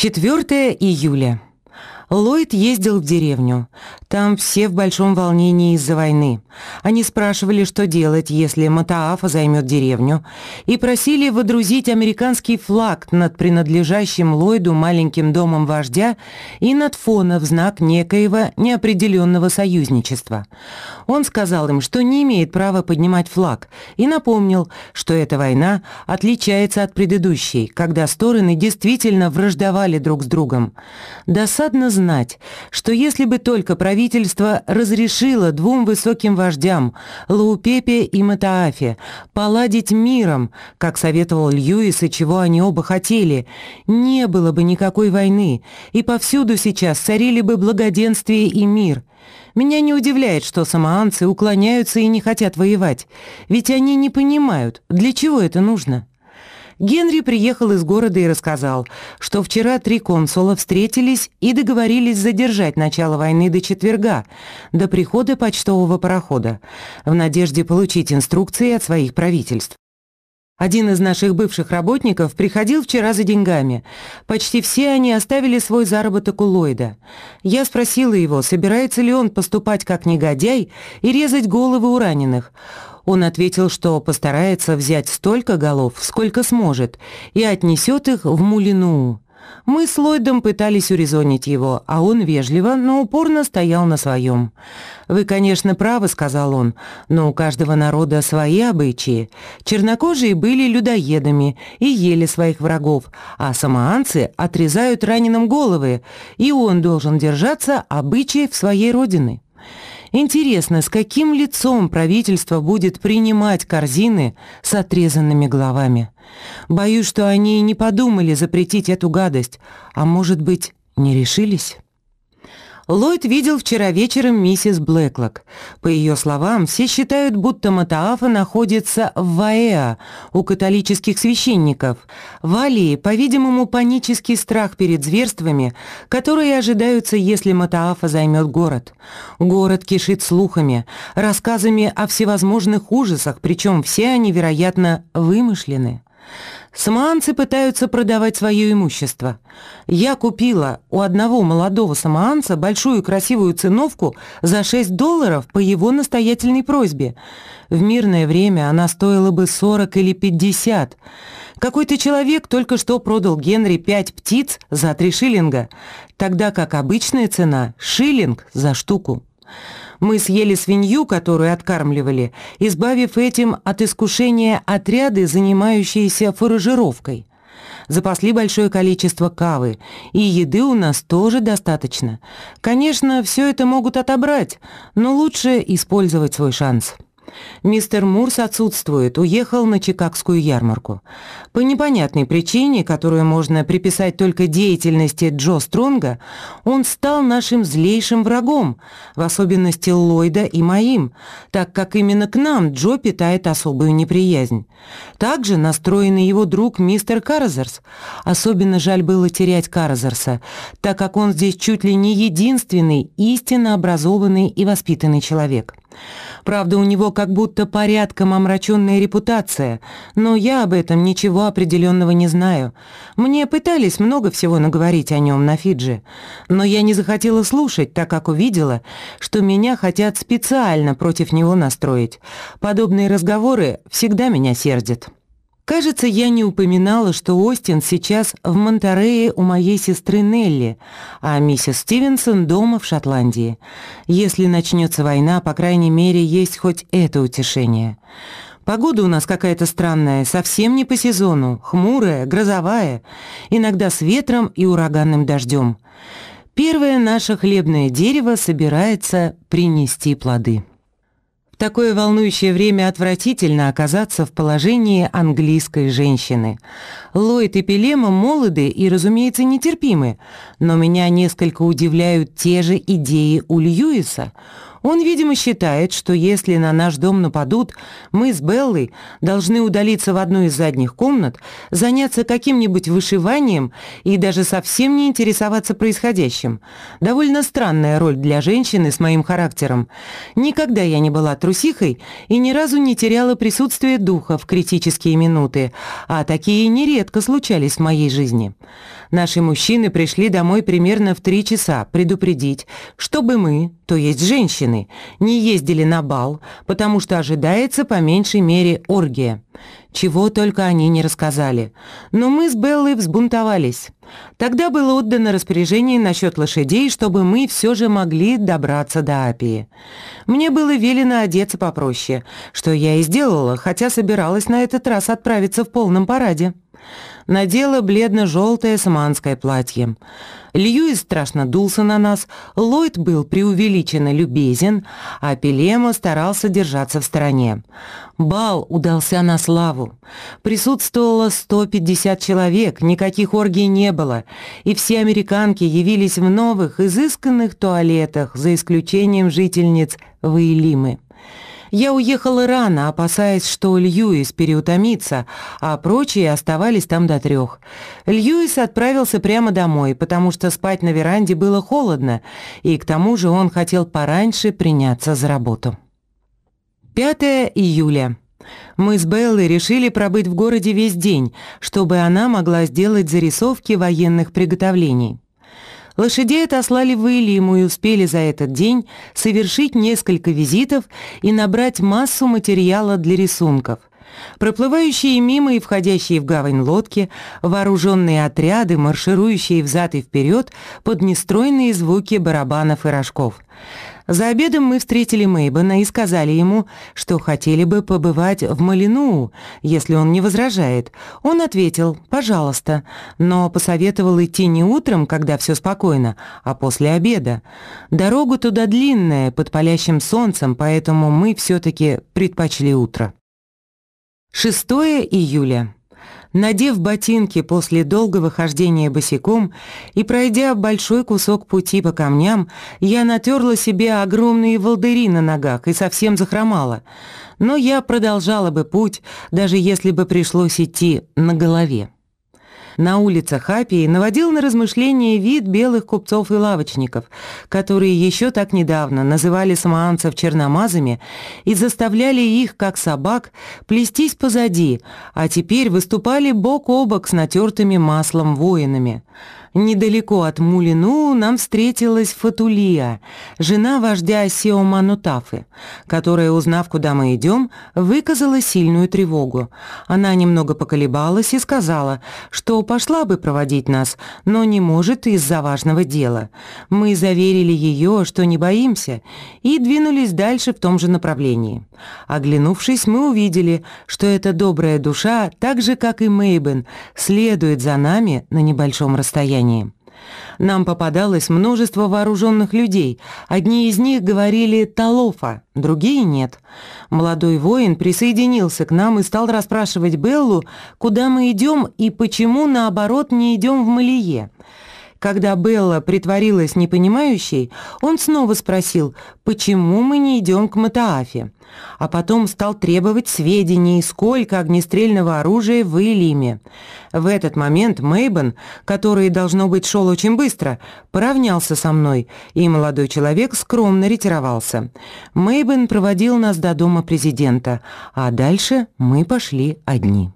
4 июля. Ллойд ездил в деревню. Там все в большом волнении из-за войны. Они спрашивали, что делать, если Матаафа займет деревню, и просили водрузить американский флаг над принадлежащим Ллойду маленьким домом вождя и над фона в знак некоего неопределенного союзничества. Он сказал им, что не имеет права поднимать флаг, и напомнил, что эта война отличается от предыдущей, когда стороны действительно враждовали друг с другом. Досадно знать, что если бы только правительство разрешило двум высоким вождям, Лаупепе и Матаафе, поладить миром, как советовал Льюис и чего они оба хотели, не было бы никакой войны, и повсюду сейчас царили бы благоденствие и мир. Меня не удивляет, что самоанцы уклоняются и не хотят воевать, ведь они не понимают, для чего это нужно. Генри приехал из города и рассказал, что вчера три консула встретились и договорились задержать начало войны до четверга, до прихода почтового парохода, в надежде получить инструкции от своих правительств. Один из наших бывших работников приходил вчера за деньгами. Почти все они оставили свой заработок у Ллойда. Я спросила его, собирается ли он поступать как негодяй и резать головы у раненых. Он ответил, что постарается взять столько голов, сколько сможет, и отнесет их в Мулину. Мы с Ллойдом пытались урезонить его, а он вежливо, но упорно стоял на своем. «Вы, конечно, правы», — сказал он, — «но у каждого народа свои обычаи. Чернокожие были людоедами и ели своих врагов, а самоанцы отрезают раненым головы, и он должен держаться обычаев своей родины». Интересно, с каким лицом правительство будет принимать корзины с отрезанными головами? Боюсь, что они и не подумали запретить эту гадость, а может быть, не решились? Ллойд видел вчера вечером миссис Блэклок. По ее словам, все считают, будто Матаафа находится в Ваэа, у католических священников. В Алии, по-видимому, панический страх перед зверствами, которые ожидаются, если Матаафа займет город. Город кишит слухами, рассказами о всевозможных ужасах, причем все они, вероятно, вымышлены. Самоанцы пытаются продавать свое имущество. Я купила у одного молодого самоанца большую красивую циновку за 6 долларов по его настоятельной просьбе. В мирное время она стоила бы 40 или 50. Какой-то человек только что продал Генри 5 птиц за 3 шиллинга, тогда как обычная цена – шиллинг за штуку. Мы съели свинью, которую откармливали, избавив этим от искушения отряды, занимающиеся фуражировкой. Запасли большое количество кавы, и еды у нас тоже достаточно. Конечно, все это могут отобрать, но лучше использовать свой шанс. Мистер Мурс отсутствует, уехал на Чикагскую ярмарку. По непонятной причине, которую можно приписать только деятельности Джо Стронга, он стал нашим злейшим врагом, в особенности Ллойда и моим, так как именно к нам Джо питает особую неприязнь. Также настроенный его друг мистер Каразерс. Особенно жаль было терять Каразерса, так как он здесь чуть ли не единственный истинно образованный и воспитанный человек. Правда, у него как будто порядком омраченная репутация, но я об этом ничего определенного не знаю. Мне пытались много всего наговорить о нем на Фиджи, но я не захотела слушать, так как увидела, что меня хотят специально против него настроить. Подобные разговоры всегда меня сердят. Кажется, я не упоминала, что Остин сейчас в Монтерее у моей сестры Нелли, а миссис Стивенсон дома в Шотландии. Если начнется война, по крайней мере, есть хоть это утешение. Погода у нас какая-то странная, совсем не по сезону, хмурая, грозовая, иногда с ветром и ураганным дождем. Первое наше хлебное дерево собирается принести плоды такое волнующее время отвратительно оказаться в положении английской женщины. Ллойд и Пелема молоды и, разумеется, нетерпимы, но меня несколько удивляют те же идеи у Льюиса – он, видимо, считает, что если на наш дом нападут, мы с Беллой должны удалиться в одну из задних комнат, заняться каким-нибудь вышиванием и даже совсем не интересоваться происходящим. Довольно странная роль для женщины с моим характером. Никогда я не была трусихой и ни разу не теряла присутствие духа в критические минуты, а такие нередко случались в моей жизни. Наши мужчины пришли домой примерно в три часа предупредить, чтобы мы, то есть женщины, не ездили на бал, потому что ожидается по меньшей мере оргия. Чего только они не рассказали. Но мы с Беллой взбунтовались. Тогда было отдано распоряжение насчет лошадей, чтобы мы все же могли добраться до Апии. Мне было велено одеться попроще, что я и сделала, хотя собиралась на этот раз отправиться в полном параде надела бледно-желтое саманское платье. Льюис страшно дулся на нас, Ллойд был преувеличенно любезен, а Пелема старался держаться в стороне. Бал удался на славу. Присутствовало 150 человек, никаких оргий не было, и все американки явились в новых, изысканных туалетах, за исключением жительниц Ваилимы. Я уехала рано, опасаясь, что Льюис переутомится, а прочие оставались там до трех. Льюис отправился прямо домой, потому что спать на веранде было холодно, и к тому же он хотел пораньше приняться за работу. 5 июля. Мы с Беллой решили пробыть в городе весь день, чтобы она могла сделать зарисовки военных приготовлений. Лошадей отослали в Илиму и успели за этот день совершить несколько визитов и набрать массу материала для рисунков. Проплывающие мимо и входящие в гавань лодки, вооруженные отряды, марширующие взад и вперед под нестройные звуки барабанов и рожков. За обедом мы встретили Мейбана и сказали ему, что хотели бы побывать в Малину, если он не возражает. Он ответил «пожалуйста», но посоветовал идти не утром, когда все спокойно, а после обеда. Дорога туда длинная, под палящим солнцем, поэтому мы все-таки предпочли утро. 6 июля. Надев ботинки после долгого хождения босиком и пройдя большой кусок пути по камням, я натерла себе огромные волдыри на ногах и совсем захромала. Но я продолжала бы путь, даже если бы пришлось идти на голове на улицах Апии наводил на размышления вид белых купцов и лавочников, которые еще так недавно называли самоанцев черномазами и заставляли их, как собак, плестись позади, а теперь выступали бок о бок с натертыми маслом воинами. Недалеко от Мулину нам встретилась Фатулия, жена вождя Сиоманутафы, которая, узнав, куда мы идем, выказала сильную тревогу. Она немного поколебалась и сказала, что пошла бы проводить нас, но не может из-за важного дела. Мы заверили ее, что не боимся, и двинулись дальше в том же направлении. Оглянувшись, мы увидели, что эта добрая душа, так же, как и Мейбен, следует за нами на небольшом расстоянии. Нам попадалось множество вооруженных людей. Одни из них говорили «Талофа», другие нет. Молодой воин присоединился к нам и стал расспрашивать Беллу, куда мы идем и почему, наоборот, не идем в Малие. Когда Белла притворилась непонимающей, он снова спросил, почему мы не идем к Матаафе, а потом стал требовать сведений, сколько огнестрельного оружия в Илиме. В этот момент Мейбан, который, должно быть, шел очень быстро, поравнялся со мной, и молодой человек скромно ретировался. Мейбан проводил нас до дома президента, а дальше мы пошли одни.